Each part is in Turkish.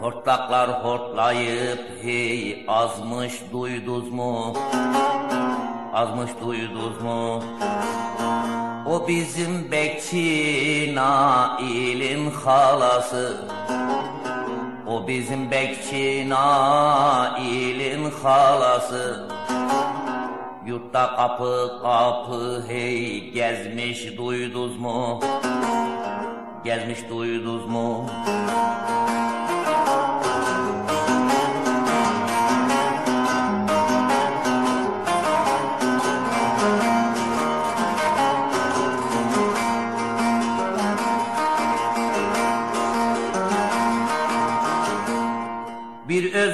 Hortlaklar hortlayıp hey azmış duyduz mu? Azmış duyduz mu? O bizim bekçi Nail'in halası O bizim bekçi Nail'in halası Yurtta kapı kapı hey gezmiş duyduz mu? Gezmiş duyduz mu?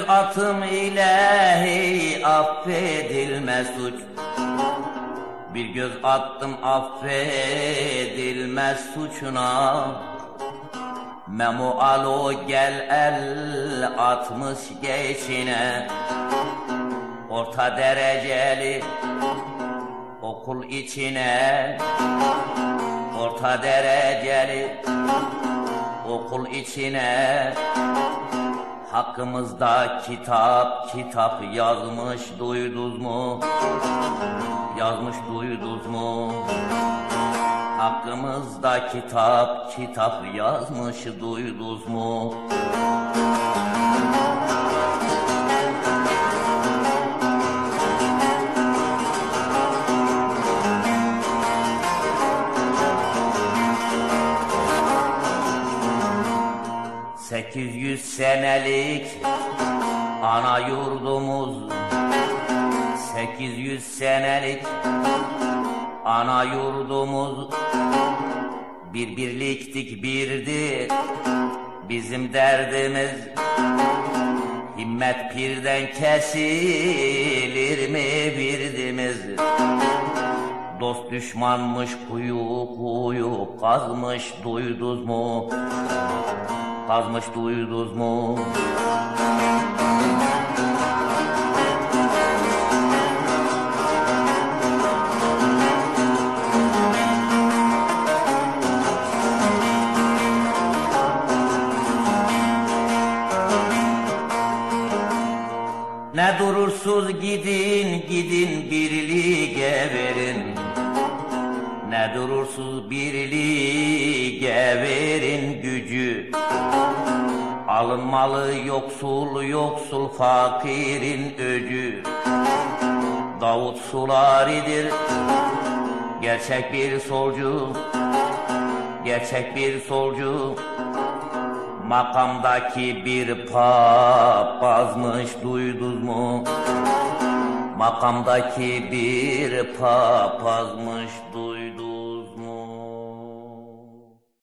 Atım ile hey affedilmez suç. Bir göz attım affedilmez suçuna. Memo alo gel el atmış geçine. Orta dereceli okul içine. Orta dereceli okul içine Hakkımızda kitap kitap yazmış duyduz mu? Yazmış duyduz mu? Hakkımızda kitap kitap yazmış duyduz mu? Sekiz yüz senelik ana yurdumuz. Sekiz yüz senelik ana yurdumuz. Bir birliktik birdi bizim derdimiz. Himmet pirden kesilir mi birdimiz? Dost düşmanmış kuyu kuyu kazmış duyduz mu? Kazmış duyduz mu? Ne durursuz gidin gidin birliğe verin Ne durursuz birliğe verin gücü. Alınmalı yoksul yoksul fakirin öcü. Davut Sulari'dir gerçek bir solcu. Gerçek bir solcu Makamdaki bir papazmış duyduz mu? Makamdaki bir papazmış duyduz